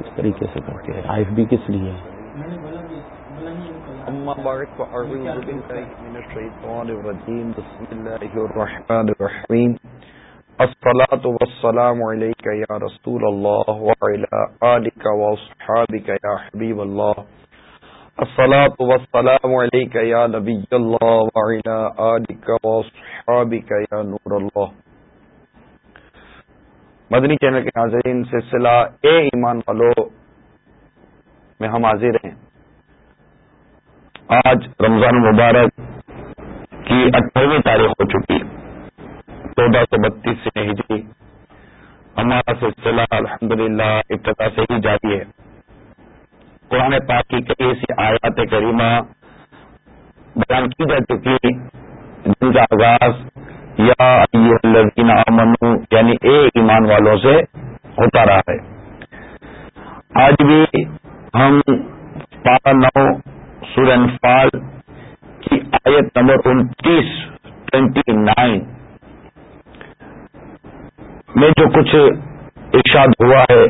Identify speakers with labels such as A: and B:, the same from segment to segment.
A: اس طریقے سے کرتے ہیں۔ آئف بھی کس لیے
B: أما من بسم الرحمن الصلاة والسلام عليك يا رسول الله وعلى آلك وأصحابك يا حبيب الله الصلاة والسلام عليك يا نبي الله وعلى آلك وأصحابك يا نور الله مدنی چینل کے ناظرین، سلسلہ اے ایمان والو میں ہم حاضر ہیں۔ آج رمضان مبارک کی اٹھارہویں تاریخ ہو چکی چودہ سو بتیس سے ہجری۔ ہمارا سلسلہ الحمد للہ ابتدا سے ہی جاری ہے۔ قرآن پاک کی کئی ایسی آیات کریمہ بیان کی جا چکی جن کا آغاز یا الذین آمنو یعنی ایک ایمان والوں سے ہوتا رہا ہے۔ آج بھی ہم پارا نو سور انفال کی آیت نمبر انتیس، ٹوینٹی نائن میں جو کچھ ارشاد ہوا ہے،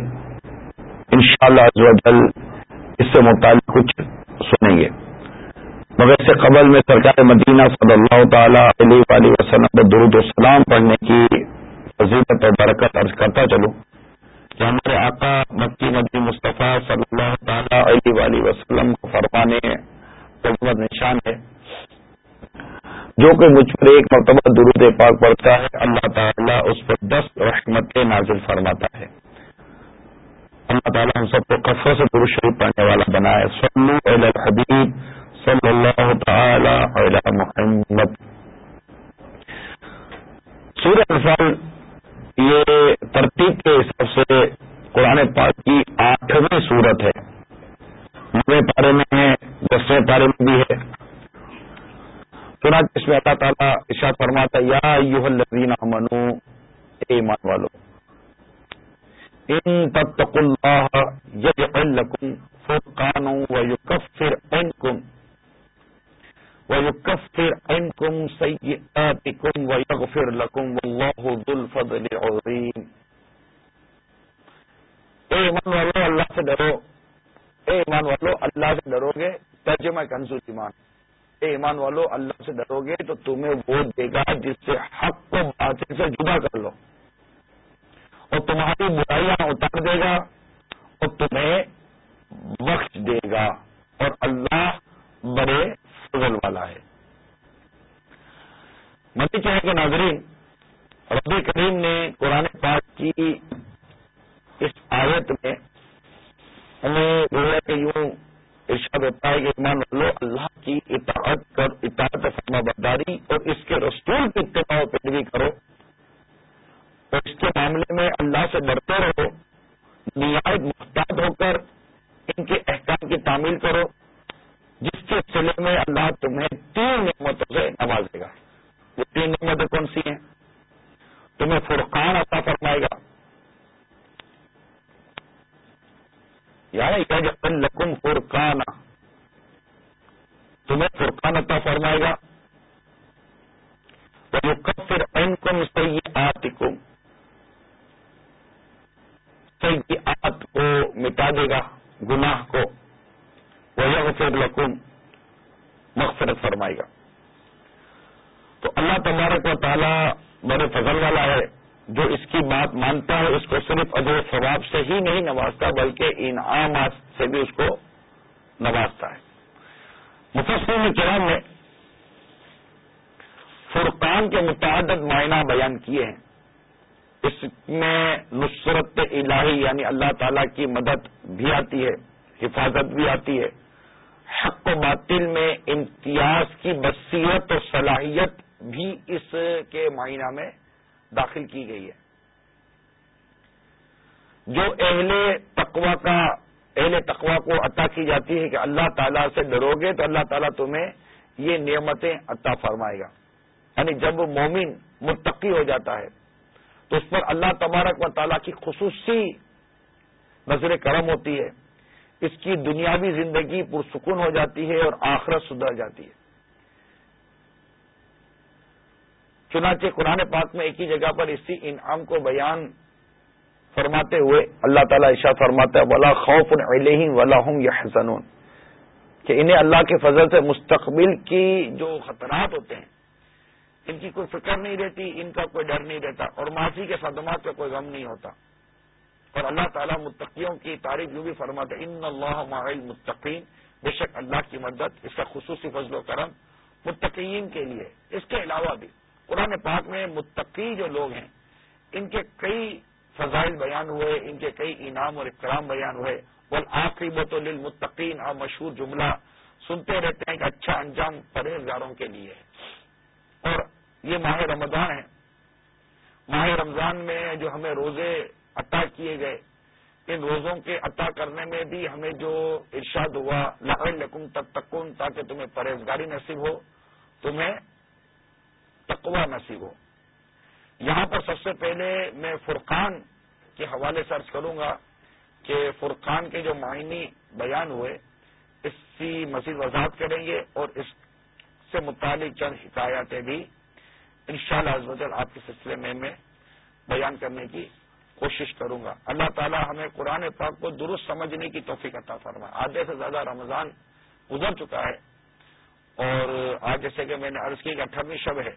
B: انشاءاللہ شاء اللہ اس سے متعلق کچھ سنیں گے۔ مگر سے قبل میں سرکار مدینہ صلی اللہ تعالی علیہ وسلم درود السلام پڑھنے کی فضیلت اور برکت عرض کرتا چلوں کہ ہمارے آقا مکی مدی مصطفیٰ صلی اللہ تعالی علیہ وسلم کو فرمانے حکمت نشان ہے۔ جو کہ مجھ پر ایک مرتبہ درود پاک پڑتا ہے، اللہ تعالیٰ اس پر دس رحمت نازل فرماتا ہے۔ اللہ تعالیٰ ہم سب کو کفر سے درست شریف پڑھنے والا بنائے۔ سلو الحبیب صلی اللہ تعالی علی محمد۔ سورہ انفال یہ ترتیب کے حساب سے قرآن پاک کی آٹھویں صورت ہے۔ نویں پارے میں ہے، دسویں پارے میں بھی ہے۔ سنا اس میں اللہ تعالیٰ اشاء فرماتا یا یوہ الذین منو ایمان والو، ان تتقوا اللہ یجعل لکم فرقانا ویکفر عنکم۔ ويكفر عنكم سيئاتكم ويغفر لكم والله ذو الفضل العظيم. اے ایمان والو، اللہ سے ڈرو۔ اے ایمان والو، اللہ سے ڈرو گے، ترجمہ کنزو ایمان۔ اے ایمان والو، اللہ سے ڈرو گے تو تمہیں وہ دے گا جس سے حق کو باطل سے جدا کر لو۔ اور تمہاری برائیاں اتار دے گا اور تمہیں بخش دے گا۔ اور اللہ بڑے والا ہے۔ مدی چاہے کے ناظرین ربی کریم نے قرآن پاک کی اس آیت میں ہمیں گویا کہ یوں ارشاد ہوتا ہے کہ ایمان والو، اللہ کی اطاعت کر، اطاعت فرما برداری اور اس کے رسول کی اتباع و پیروی کرو۔ اور اس کے معاملے میں اللہ سے ڈرتے رہو، نہایت محتاط ہو کر ان کے احکام کی تعمیل کرو۔ جس کے سلے میں اللہ تمہیں تین نعمتوں سے نوازے گا۔ وہ تین نعمتیں کون سی ہیں؟ تمہیں فرقان عطا فرمائے گا۔ یعنی جب لکم فرقان۔ تمہیں فرقان عطا فرمائے گا۔ وہ کب پھر این کم سی آت آت کو مٹا دے گا، گناہ کو۔ وغیرہ لکم مغفرت فرمائے گا۔ تو اللہ تبارک و تعالیٰ بڑے فضل والا ہے، جو اس کی بات مانتا ہے، اس کو صرف اجر ثواب سے ہی نہیں نوازتا، بلکہ انعامات سے بھی اس کو نوازتا ہے۔ مفسر کرام نے فرقان کے متعدد معنی بیان کیے ہیں۔ اس میں نصرت الہی یعنی اللہ تعالی کی مدد بھی آتی ہے، حفاظت بھی آتی ہے۔ حق و باطل میں امتیاز کی بصیرت اور صلاحیت بھی اس کے معائنہ میں داخل کی گئی ہے۔ جو اہل تقوا کا، اہل تقوا کو عطا کی جاتی ہے کہ اللہ تعالیٰ سے ڈرو گے تو اللہ تعالیٰ تمہیں یہ نعمتیں عطا فرمائے گا۔ یعنی جب مومن متقی ہو جاتا ہے، تو اس پر اللہ تبارک و تعالیٰ کی خصوصی نظر کرم ہوتی ہے۔ اس کی دنیاوی زندگی پرسکون ہو جاتی ہے اور آخرت سدھر جاتی ہے۔ چنانچہ قرآن پاک میں ایک ہی جگہ پر اسی انعام کو بیان فرماتے ہوئے اللہ تعالیٰ عشا فرماتا ہے، ولا خوف ولا ہوں یا کہ انہیں اللہ کے فضل سے مستقبل کی جو خطرات ہوتے ہیں، ان کی کوئی فکر نہیں رہتی، ان کا کوئی ڈر نہیں رہتا اور معافی کے صدمات کا کوئی غم نہیں ہوتا۔ اور اللہ تعالیٰ متقیوں کی تعریف یوں بھی فرماتے ان اللہ متقین بے شک اللہ کی مدد، اس کا خصوصی فضل و کرم متقین کے لیے۔ اس کے علاوہ بھی قرآن پاک میں متقی جو لوگ ہیں، ان کے کئی فضائل بیان ہوئے، ان کے کئی انعام اور اکرام بیان ہوئے۔ بول آخری بت للمتقین اور مشہور جملہ سنتے رہتے ہیں کہ اچھا انجام پرہیزگاروں کے لیے ہے۔ اور یہ ماہ رمضان ہے۔ ماہ رمضان میں جو ہمیں روزے عطا کیے گئے۔ ان روزوں کے عطا کرنے میں بھی ہمیں جو ارشاد ہوا لقم تب تکن تاکہ تمہیں پرہیزگاری نصیب ہو، تمہیں تقوا نصیب ہو۔ یہاں پر سب سے پہلے میں فرقان کے حوالے سے کروں گا کہ فرقان کے جو معنی بیان ہوئے، اس کی مزید وضاحت کریں گے اور اس سے متعلق چند حکایاتیں بھی ان شاء اللہ آپ کے سلسلے میں میں بیان کرنے کی کوشش کروں گا۔ اللہ تعالی ہمیں قرآن پاک کو درست سمجھنے کی توفیق عطا فرما آدھے سے زیادہ رمضان گزر چکا ہے اور آج جیسے کہ میں نے عرض کی کہ اٹھارہویں شب ہے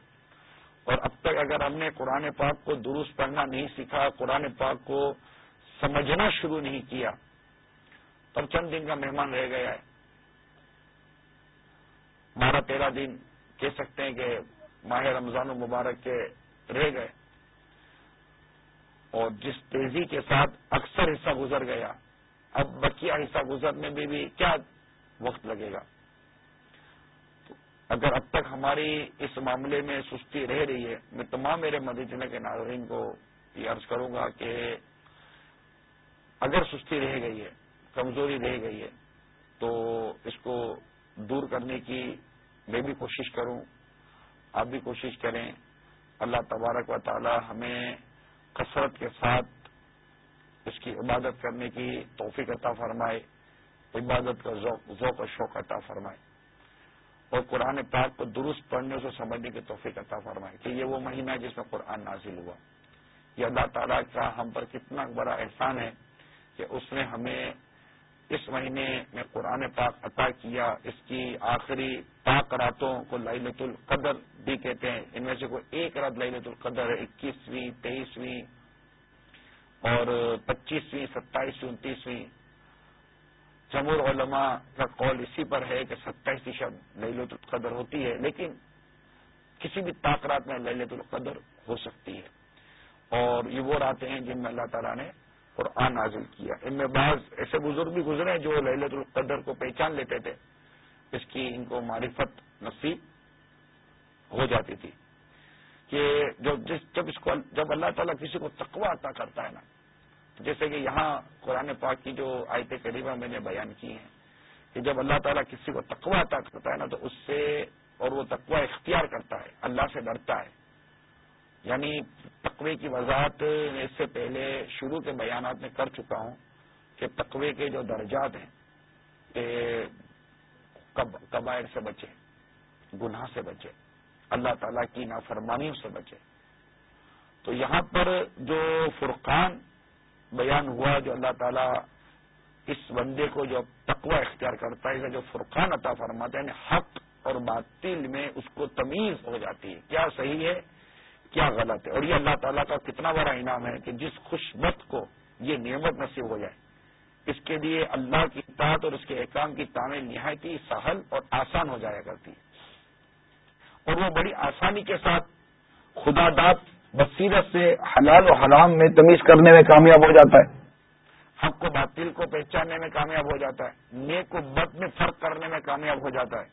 B: اور اب تک اگر ہم نے قرآن پاک کو درست پڑھنا نہیں سیکھا، قرآن پاک کو سمجھنا شروع نہیں کیا، تب چند دن کا مہمان رہ گیا ہے۔ بارہ تیرہ دن کہہ سکتے ہیں کہ ماہ رمضان و مبارک کے رہ گئے۔ اور جس تیزی کے ساتھ اکثر حصہ گزر گیا، اب بقیہ حصہ گزرنے میں بھی کیا وقت لگے گا؟ اگر اب تک ہماری اس معاملے میں سستی رہ رہی ہے، میں تمام میرے مدینہ کے ناظرین کو یہ عرض کروں گا کہ اگر سستی رہ گئی ہے، کمزوری رہ گئی ہے، تو اس کو دور کرنے کی میں بھی کوشش کروں۔ آپ بھی کوشش کریں۔ اللہ تبارک و تعالی ہمیں کثرت کے ساتھ اس کی عبادت کرنے کی توفیق عطا فرمائے، عبادت کا ذوق و شوق عطا فرمائے۔ اور قرآن پاک کو درست پڑھنے سے سمجھنے کی توفیق عطا فرمائے کہ یہ وہ مہینہ ہے جس میں قرآن نازل ہوا۔ یہ اللہ تعالیٰ کا ہم پر کتنا بڑا احسان ہے کہ اس نے ہمیں اس مہینے میں قرآن پاک عطا کیا، اس کی آخری پاک راتوں کو للت القدر بھی کہتے ہیں۔ ان میں سے کوئی ایک رات للت القدر ہے اکیسویں، تیئیسویں اور پچیسویں، ستائیسویں، انتیسویں۔ جمہور علماء کا قول اسی پر ہے کہ ستائیس فیصد للت القدر ہوتی ہے، لیکن کسی بھی طاقرات میں للت القدر ہو سکتی ہے۔ اور یہ وہ راتیں ہیں جن میں اللہ تعالیٰ نے قرآن نازل کیا۔ ان میں بعض ایسے بزرگ بھی گزرے جو للت القدر کو پہچان لیتے تھے۔ اس کی ان کو معرفت نصیب ہو جاتی تھی کہ جب اس کو جب اللہ تعالیٰ کسی کو تقوی عطا کرتا ہے نا، جیسے کہ یہاں قرآن پاک کی جو آیت قریبہ میں نے بیان کی ہیں کہ جب اللہ تعالیٰ کسی کو تقوا عطا کرتا ہے نا، تو اس سے اور وہ تقوا اختیار کرتا ہے، اللہ سے ڈرتا ہے۔ یعنی تقوی کی وضاحت میں اس سے پہلے شروع کے بیانات میں کر چکا ہوں کہ تقوی کے جو درجات ہیں، کہ قبائر سے بچے، گناہ سے بچے، اللہ تعالیٰ کی نافرمانیوں سے بچے۔ تو یہاں پر جو فرقان بیان ہوا، جو اللہ تعالیٰ اس بندے کو جو تقوی اختیار کرتا ہے جو فرقان عطا فرماتا ہے یعنی حق اور باطل میں اس کو تمیز ہو جاتی ہے۔ کیا صحیح ہے؟ کیا غلط ہے؟ اور یہ اللہ تعالیٰ کا کتنا بڑا انعام ہے کہ جس خوش بت کو یہ نعمت نصیب ہو جائے۔ اس کے لیے اللہ کی اطاعت اور اس کے احکام کی تعمیر نہایت ہی سہل اور آسان ہو جایا کرتی ہے۔ اور وہ بڑی آسانی کے ساتھ خدا داد بصیرت سے حلال و حرام میں تمیز کرنے میں کامیاب ہو جاتا ہے۔ حق کو باطل کو پہچاننے میں کامیاب ہو جاتا ہے۔ نیک کو بد میں فرق کرنے میں کامیاب ہو جاتا ہے۔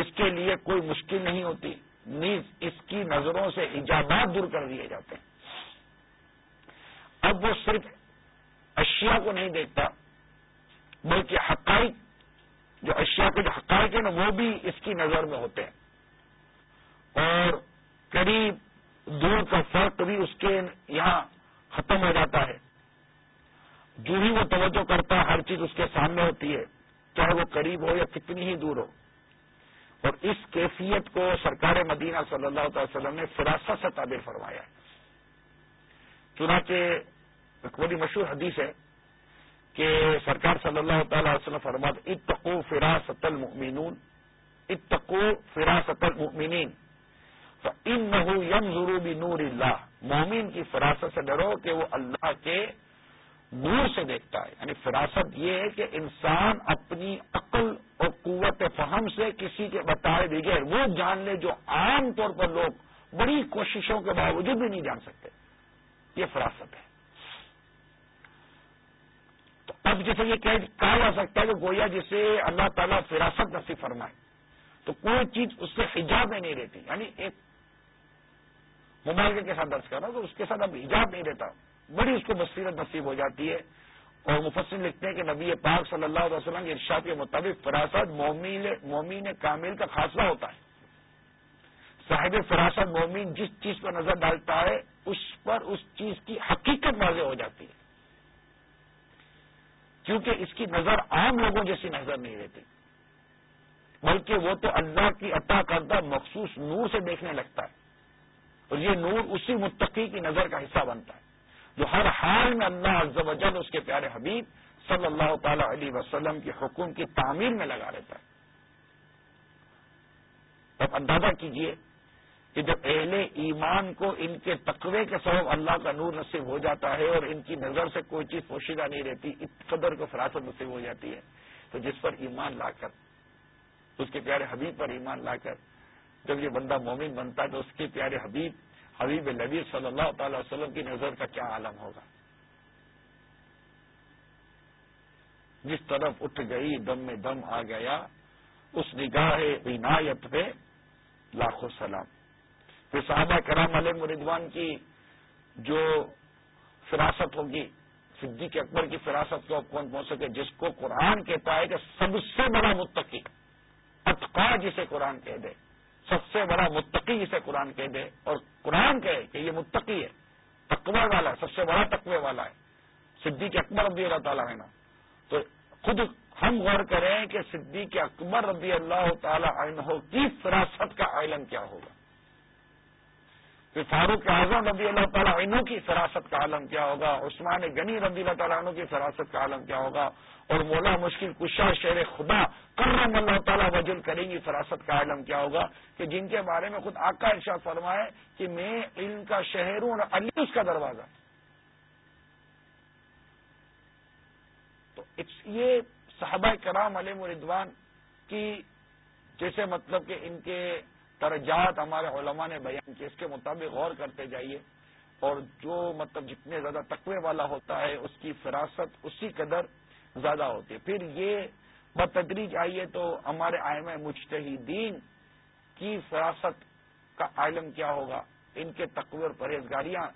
B: اس کے لیے کوئی مشکل نہیں ہوتی۔ نیز اس کی نظروں سے ایجادات دور کر دیے جاتے ہیں۔ اب وہ صرف اشیاء کو نہیں دیکھتا، بلکہ حقائق، جو اشیاء کے جو حقائق ہیں نا، وہ بھی اس کی نظر میں ہوتے ہیں۔ اور قریب دور کا فرق بھی اس کے یہاں ختم ہو جاتا ہے۔ جو ہی وہ توجہ کرتا ہے، ہر چیز اس کے سامنے ہوتی ہے، چاہے وہ قریب ہو یا کتنی ہی دور ہو۔ اور اس کیفیت کو سرکار مدینہ صلی اللہ تعالی وسلم نے فراست سے تعبیر فرمایا ہے۔ چنانچہ ایک بڑی مشہور حدیث ہے کہ سرکار صلی اللہ تعالی وسلم فرماد اتقو فراست المؤمنون اتقو فراست المؤمنین ان یم ضروری نور اللہ مومن کی فراست سے ڈرو کہ وہ اللہ کے نور سے دیکھتا ہے۔ یعنی فراست یہ ہے کہ انسان اپنی عقل اور قوت فہم سے کسی کے بتائے بغیر وہ جان لے جو عام طور پر لوگ بڑی کوششوں کے باوجود بھی نہیں جان سکتے۔ یہ فراست ہے۔ تو اب جیسے یہ کہا جا سکتا ہے کہ گویا جسے اللہ تعالیٰ فراست نصیب فرمائے۔ تو کوئی چیز اس سے حجاب میں نہیں رہتی یعنی ایک موبائل کے ساتھ درج کر رہا ہوں تو اس کے ساتھ اب حجاب نہیں رہتا بڑی اس کو بصیرت نصیب ہو جاتی ہے۔ اور مفسر لکھتے ہیں کہ نبی پاک صلی اللہ علیہ وسلم کے ارشاد کے مطابق فراست مومین کامل کا خاصلہ ہوتا ہے۔ صاحب فراست مومن جس چیز پر نظر ڈالتا ہے، اس پر اس چیز کی حقیقت واضح ہو جاتی ہے۔ کیونکہ اس کی نظر عام لوگوں جیسی نظر نہیں رہتی۔ بلکہ وہ تو اللہ کی عطا کردہ مخصوص نور سے دیکھنے لگتا ہے۔ اور یہ نور اسی متقی کی نظر کا حصہ بنتا ہے۔ جو ہر حال میں اللہ عز و جل اس کے پیارے حبیب صلی اللہ تعالی علیہ وسلم کی حکم کی تعمیر میں لگا رہتا ہے۔ اب اندازہ کیجیے کہ جب اہل ایمان کو ان کے تقوی کے سبب اللہ کا نور نصیب ہو جاتا ہے اور ان کی نظر سے کوئی چیز پوشیدہ نہیں رہتی، اس قدر کو فراست نصیب ہو جاتی ہے، تو جس پر ایمان لا کر، اس کے پیارے حبیب پر ایمان لا کر، جب یہ بندہ مومن بنتا ہے تو اس کے پیارے حبیب حبیب نبی صلی اللہ تعالی وسلم کی نظر کا کیا عالم ہوگا؟ جس طرف اٹھ گئی، دم میں دم آ گیا، اس نگاہ عنایت پہ لاکھوں سلام۔ پھر صحابہ کرام علیہ مردوان کی جو فراست ہوگی، صدیق اکبر کی فراست کو کون پہنچ سکے؟ جس کو قرآن کہتا ہے کہ سب سے بڑا متقی، اتقا جسے قرآن کہہ دے۔ سب سے بڑا متقی اسے قرآن کہہ دے اور قرآن کہے کہ یہ متقی ہے، تقوی والا، سب سے بڑا تقوی والا ہے۔ صدیق اکبر رضی اللہ تعالیٰ ہے نا تو خود ہم غور کریں کہ صدیق اکبر رضی اللہ تعالیٰ عنہ کی فراست کا عالم کیا ہوگا۔ پھر فاروق اعظم رضی اللہ تعالیٰ عنہ کی فراست کا عالم کیا ہوگا؟ عثمان غنی رضی اللہ تعالیٰ عنہ کی فراست کا عالم کیا ہوگا؟ اور مولا مشکل کشا شیر خدا کرم اللہ تعالیٰ وجل کریں گی فراست کا عالم کیا ہوگا؟ کہ جن کے بارے میں خود آقا ارشاد فرمائے کہ میں علم کا شہر ہوں اور علی اس کا دروازہ تو یہ صحابہ کرام علیہ مردوان کی جیسے مطلب کہ ان کے درجات ہمارے علماء نے بیان کیے، اس کے مطابق غور کرتے جائیے۔ اور جو مطلب جتنے زیادہ تقوی والا ہوتا ہے، اس کی فراست اسی قدر زیادہ ہوتی ہے۔ پھر یہ بتدریج آئیے تو ہمارے آئم مجتہدین کی فراست کا عالم کیا ہوگا؟ ان کے تقوی اور پرہیزگاریاں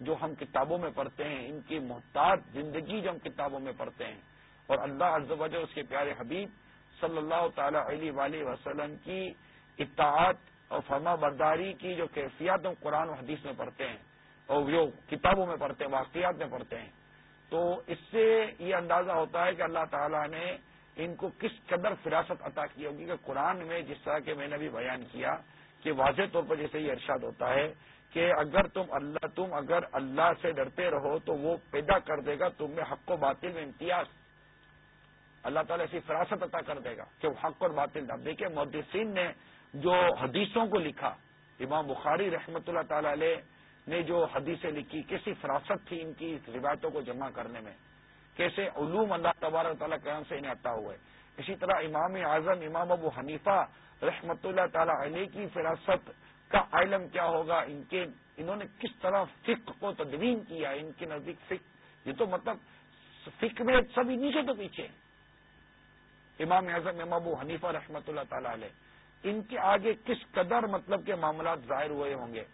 B: جو ہم کتابوں میں پڑھتے ہیں، ان کی محتاط زندگی جو ہم کتابوں میں پڑھتے ہیں۔ اور اللہ عز و جل اس کے پیارے حبیب صلی اللہ تعالی علیہ وسلم کی اطاعت اور فرما برداری کی جو کیفیات ہم قرآن و حدیث میں پڑھتے ہیں اور جو کتابوں میں پڑھتے ہیں، واقعات میں پڑھتے ہیں۔ تو اس سے یہ اندازہ ہوتا ہے کہ اللہ تعالیٰ نے ان کو کس قدر فراست عطا کی ہوگی کہ قرآن میں جس طرح کہ میں نے بھی بیان کیا کہ واضح طور پر جیسے یہ ارشاد ہوتا ہے کہ اگر تم اللہ، تم اگر اللہ سے ڈرتے رہو تو وہ پیدا کر دے گا، تم میں حق و باطل میں امتیاز۔ اللہ تعالیٰ ایسی فراست عطا کر دے گا کہ وہ حق اور باطل اب دیکھیے محدثین نے جو حدیثوں کو لکھا، امام بخاری رحمۃ اللہ تعالی علیہ نے جو حدیثیں لکھی، کیسی فراست تھی ان کی روایتوں کو جمع کرنے میں، کیسے علوم اللہ تبارک تعالیٰ کرم سے انہیں عطا ہوئے۔ اسی طرح امام اعظم، امام ابو حنیفہ رحمۃ اللہ تعالی علیہ کی فراست کا علم کیا ہوگا؟ ان کے، انہوں نے کس طرح فک کو تدوین کیا؟ ان کے نزدیک فک یہ تو مطلب فک میں سب انہیں سے تو پیچھے۔ امام اعظم، امام ابو حنیفہ رحمۃ اللہ تعالی علیہ ان کے آگے کس قدر مطلب کے معاملات ظاہر ہوئے ہوں گے؟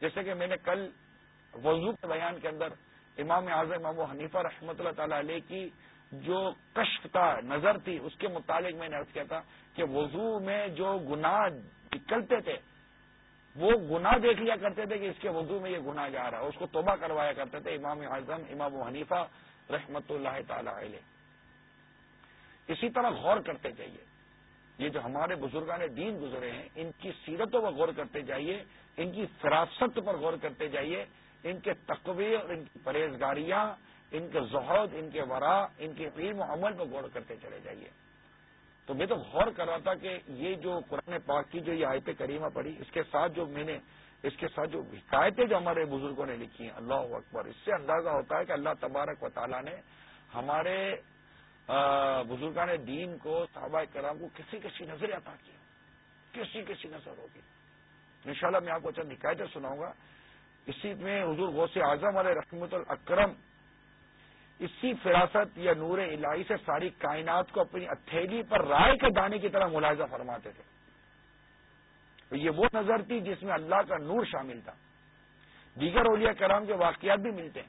B: جیسے کہ میں نے کل وضو کے بیان کے اندر امام اعظم ابو حنیفہ رحمۃ اللہ تعالی علیہ کی جو کشت کا نظر تھی، اس کے متعلق میں نے عرض کیا تھا کہ وضو میں جو گناہ نکلتے تھے، وہ گناہ دیکھ لیا کرتے تھے کہ اس کے وضو میں یہ گناہ جا رہا ہے، اس کو توبہ کروایا کرتے تھے امام اعظم، امام و حنیفہ رحمۃ اللہ تعالی علیہ۔ اسی طرح غور کرتے چاہیے یہ جو ہمارے بزرگان دین گزرے ہیں، ان کی سیرتوں پر غور کرتے جائیے، ان کی فراست پر غور کرتے جائیے، ان کے تقوی اور ان کی پرہیزگاریاں، ان کے زہد، ان کے ورا، ان کے علم و عمل پہ غور کرتے چلے جائیے۔ تو میں تو غور کر رہا تھا کہ یہ جو قرآن پاک کی جو یہ آیت کریمہ پڑی اس کے ساتھ جو میں نے، اس کے ساتھ جو حکایتیں جو ہمارے بزرگوں نے لکھی ہیں، اللہ اکبر، اس سے اندازہ ہوتا ہے کہ اللہ تبارک و تعالیٰ نے ہمارے بزرگان دین کو، صحابہ کرام کو کسی کسی نظر عطا کی کسی کسی نظر ہوگی انشاءاللہ میں آپ کو چند حکایتیں سناؤں گا۔ اسی میں حضور غوث اعظم علیہ رحمت الاکرم اسی فراست یا نور الہی سے ساری کائنات کو اپنی اتھیلی پر رائے کے دانے کی طرح ملاحظہ فرماتے تھے۔ یہ وہ نظر تھی جس میں اللہ کا نور شامل تھا۔ دیگر اولیاء کرام کے واقعات بھی ملتے ہیں۔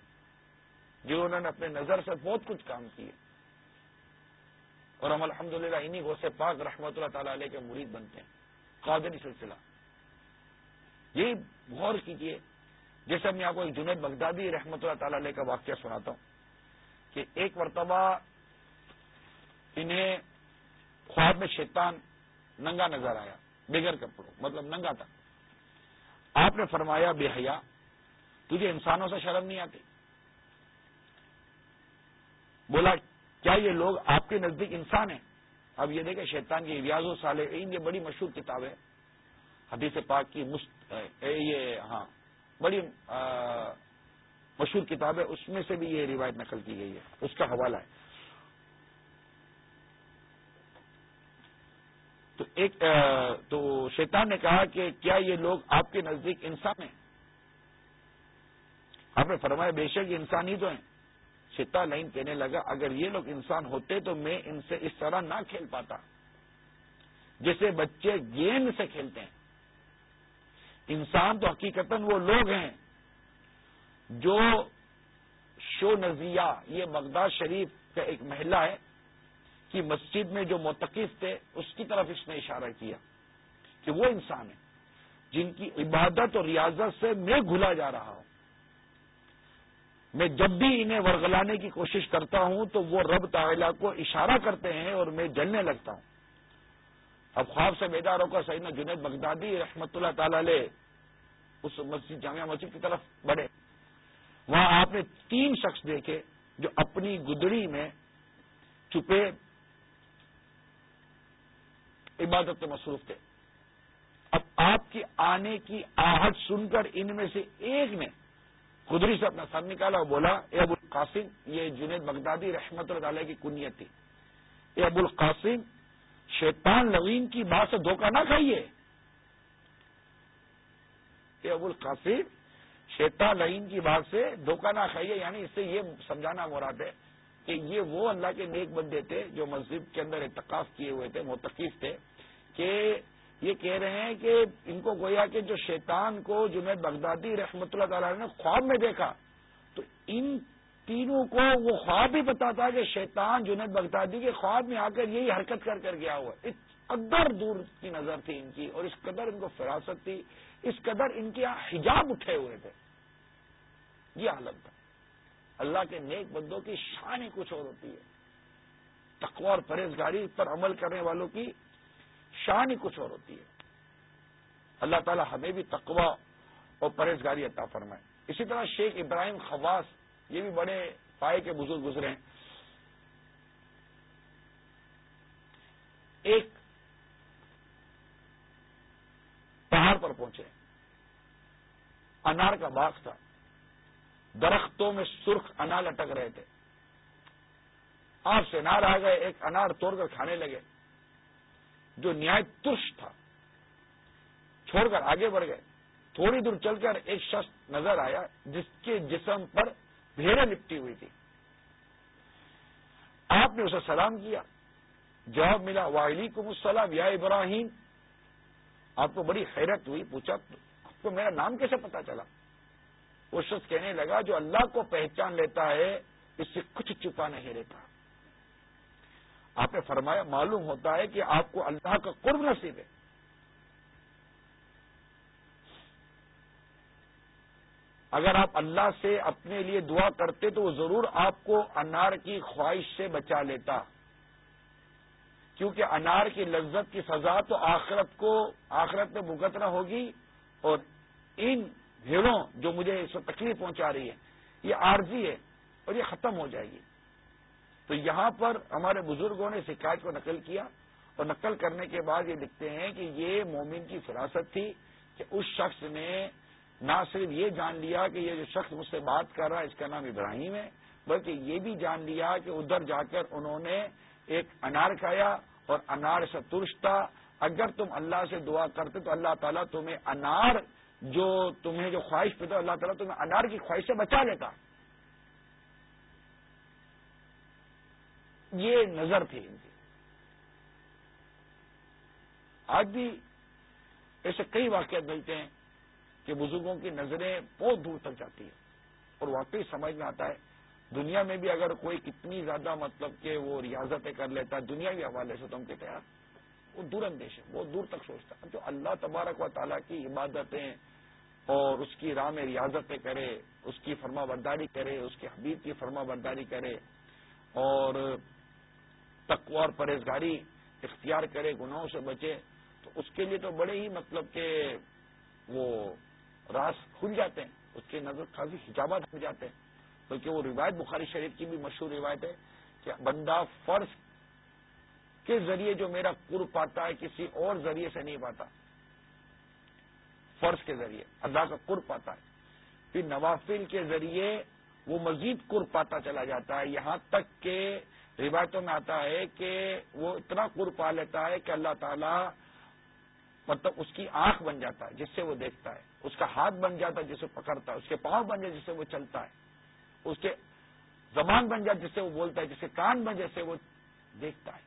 B: جنہوں نے اپنے نظر سے بہت کچھ کام کیے۔ اور ہم الحمد للہ انہیں غوث پاک رحمۃ اللہ تعالی علیہ کے مرید بنتے ہیں قادری سلسلہ۔ یہی غور کیجیے جیسے میں آپ کو ایک جنید بغدادی رحمۃ اللہ تعالی علیہ کا واقعہ سناتا ہوں کہ ایک مرتبہ انہیں خواب میں شیطان ننگا نظر آیا، بغیر کپڑوں مطلب ننگا تھا۔ آپ نے فرمایا، بے حیا، تجھے انسانوں سے شرم نہیں آتی؟ بولا کیا یہ لوگ آپ کے نزدیک انسان ہیں؟ اب یہ دیکھیں شیطان کی ریاض و صالحین، یہ بڑی مشہور کتاب ہے۔ حدیث پاک کی مست یہ ہاں بڑی مشہور کتاب ہے۔ اس میں سے بھی یہ روایت نقل کی گئی ہے۔ اس کا حوالہ ہے۔ تو ایک تو شیطان نے کہا کہ کیا یہ لوگ آپ کے نزدیک انسان ہیں؟ آپ نے فرمایا بے شک انسان ہی تو ہیں۔ شیتا لائن کہنے لگا، اگر یہ لوگ انسان ہوتے تو میں ان سے اس طرح نہ کھیل پاتا۔ جیسے بچے گیند سے کھیلتے ہیں۔ انسان تو حقیقت وہ لوگ ہیں جو شو نزیہ یہ بغداد شریف کا ایک محلہ ہے کہ مسجد میں جو متقف تھے، اس کی طرف اس نے اشارہ کیا کہ وہ انسان ہے جن کی عبادت اور ریاضت سے میں گھلا جا رہا ہوں۔ میں جب بھی انہیں ورگلانے کی کوشش کرتا ہوں تو وہ رب تعالیٰ کو اشارہ کرتے ہیں اور میں جلنے لگتا ہوں۔ اب خواب سے بیدار ہو کر سیدنا جنید بغدادی رحمت اللہ تعالی علیہ اس مسجد جامعہ مسجد کی طرف بڑھے۔ وہاں آپ نے تین شخص دیکھے جو اپنی گدڑی میں چھپے عبادت میں مصروف تھے۔ اب آپ کی آنے کی آہٹ سن کر ان میں سے ایک نے خدری سے اپنا سر نکالا اور بولا، اے ابو القاسم، یہ جنید بغدادی رحمت اللہ علیہ کی کنیت تھی۔ اے ابو القاسم، شیطان لوین کی بات سے دھوکہ نہ کھائیے۔ اے ابو القاسم، شیطان لوین کی بات سے دھوکہ نہ کھائیے۔ یعنی اس سے یہ سمجھانا مراد ہے کہ یہ وہ اللہ کے نیک بندے تھے جو مسجد کے اندر اتقاف کیے ہوئے تھے، متقف تھے، کہ یہ کہہ رہے ہیں کہ ان کو گویا کہ جو شیطان کو جنید بغدادی رحمت اللہ تعالی نے خواب میں دیکھا، تو ان تینوں کو وہ خواب بھی پتا تھا کہ شیطان جنید بغدادی کے خواب میں آ کر یہی حرکت کر کر گیا ہوا۔ اس قدر دور کی نظر تھی ان کی اور اس قدر ان کو فراست تھی، اس قدر ان کے یہاں حجاب اٹھے ہوئے تھے۔ یہ حالت تھا۔ اللہ کے نیک بندوں کی شان ہی کچھ اور ہوتی ہے۔ تقوی اور پرہیزگاری پر عمل کرنے والوں کی شان ہی کچھ اور ہوتی ہے۔ اللہ تعالی ہمیں بھی تقوا اور پرہیزگاری عطا فرمائے۔ اسی طرح شیخ ابراہیم خواص، یہ بھی بڑے پائے کے بزرگ گزرے ہیں۔ ایک پہاڑ پر پہنچے۔ انار کا باغ تھا۔ درختوں میں سرخ انار لٹک رہے تھے۔ آپ سے نار آ گئے، ایک انار توڑ کر کھانے لگے۔ جو نہایت ترش تھا۔ چھوڑ کر آگے بڑھ گئے۔ تھوڑی دور چل کر ایک شخص نظر آیا جس کے جسم پر بھیڑیں لپٹی ہوئی تھی۔ آپ نے اسے سلام کیا۔ جواب ملا، وعلیکم السلام، یا ابراہیم۔ آپ کو بڑی حیرت ہوئی، پوچھا، آپ کو میرا نام کیسے پتا چلا؟ وہ شخص کہنے لگا، جو اللہ کو پہچان لیتا ہے، اس سے کچھ چھپا نہیں رہتا۔ آپ نے فرمایا معلوم ہوتا ہے کہ آپ کو اللہ کا قرب نصیب ہے۔ اگر آپ اللہ سے اپنے لیے دعا کرتے تو وہ ضرور آپ کو انار کی خواہش سے بچا لیتا۔ کیونکہ انار کی لذت کی سزا تو آخرت کو، آخرت میں بھگتنا ہوگی اور ان بھیڑوں جو مجھے اس وقت تکلیف پہنچا رہی ہے، یہ عارضی ہے اور یہ ختم ہو جائے گی۔ تو یہاں پر ہمارے بزرگوں نے شکایت کو نقل کیا اور نقل کرنے کے بعد یہ لکھتے ہیں کہ یہ مومن کی فراست تھی کہ اس شخص نے نہ صرف یہ جان لیا کہ یہ جو شخص مجھ سے بات کر رہا ہے، اس کا نام ابراہیم ہے، بلکہ یہ بھی جان لیا کہ ادھر جا کر انہوں نے ایک انار کھایا اور انار سے ترش تھا اگر تم اللہ سے دعا کرتے تو اللہ تعالیٰ تمہیں انار جو تمہیں جو خواہش پیدا اللہ تعالیٰ تمہیں انار کی خواہش سے بچا لیتا۔ یہ نظر تھی ان کی۔ آج بھی ایسے کئی واقعات ملتے ہیں کہ بزرگوں کی نظریں بہت دور تک جاتی ہیں اور واقعی سمجھ میں آتا ہے، دنیا میں بھی اگر کوئی کتنی زیادہ مطلب کہ وہ ریاضتیں کر لیتا ہے دنیاوی حوالے سے تم کے تیار وہ دور اندیش ہے، وہ دور تک سوچتا ہے۔ جو اللہ تبارک و تعالیٰ کی عبادتیں اور اس کی راہ میں ریاضتیں کرے، اس کی فرما برداری کرے، اس کے حبیب کی فرما برداری کرے اور تقوی اور پرہیزگاری اختیار کرے، گناہوں سے بچے، تو اس کے لیے تو بڑے ہی مطلب کہ وہ راس کھل جاتے ہیں، اس کے نظر کافی حجابات ہو جاتے ہیں۔ بلکہ وہ روایت بخاری شریف کی بھی مشہور روایت ہے کہ بندہ فرض کے ذریعے جو میرا قر پاتا ہے، کسی اور ذریعے سے نہیں پاتا۔ فرض کے ذریعے، اللہ کا قر پاتا ہے۔ پھر نوافل کے ذریعے وہ مزید قر پاتا چلا جاتا ہے۔ یہاں تک کہ روایتوں میں آتا ہے کہ وہ اتنا قر پا لیتا ہے کہ اللہ تعالی مطلب اس کی آنکھ بن جاتا ہے، جس سے وہ دیکھتا ہے۔ اس کا ہاتھ بن جاتا ہے جسے پکڑتا ہے، اس کے پاؤں بن جائے جس سے وہ چلتا ہے۔ اس کے زبان بن جائے جس سے وہ بولتا ہے جس کے کان بن جیسے وہ دیکھتا ہے۔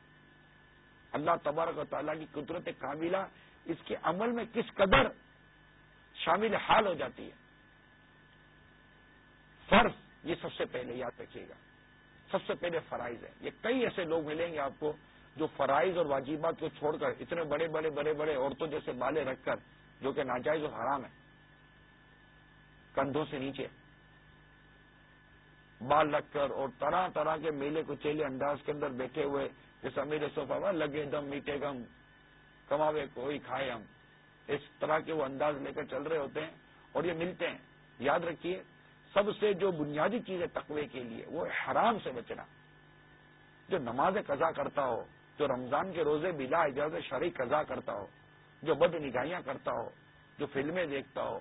B: اللہ تبارک و تعالیٰ کی قدرت کاملہ اس کے عمل میں کس قدر شامل حال ہو جاتی ہے۔ فرض، یہ سب سے پہلے یاد رکھیے گا۔ سب سے پہلے فرائض ہے یہ کئی ایسے لوگ ملیں گے آپ کو جو فرائض اور واجبات کو چھوڑ کر اتنے بڑے بڑے بڑے بڑے عورتوں جیسے بالے رکھ کر جو کہ ناجائز اور حرام ہے کندھوں سے نیچے بال رکھ کر اور طرح طرح کے میلے کو چیلے انداز کے اندر بیٹھے ہوئے جیسا میرے صوفہ لگے دم، میٹھے گم کماوے کوئی کھائے ہم۔ اس طرح کے وہ انداز لے کر چل رہے ہوتے ہیں اور یہ ملتے ہیں۔ یاد رکھیے سب سے جو بنیادی چیز ہے تقوی کے لیے، وہ حرام سے بچنا۔ جو نماز قضا کرتا ہو، جو رمضان کے روزے بلا اجازت شرعی قضا کرتا ہو، جو بد نگاہیاں کرتا ہو، جو فلمیں دیکھتا ہو،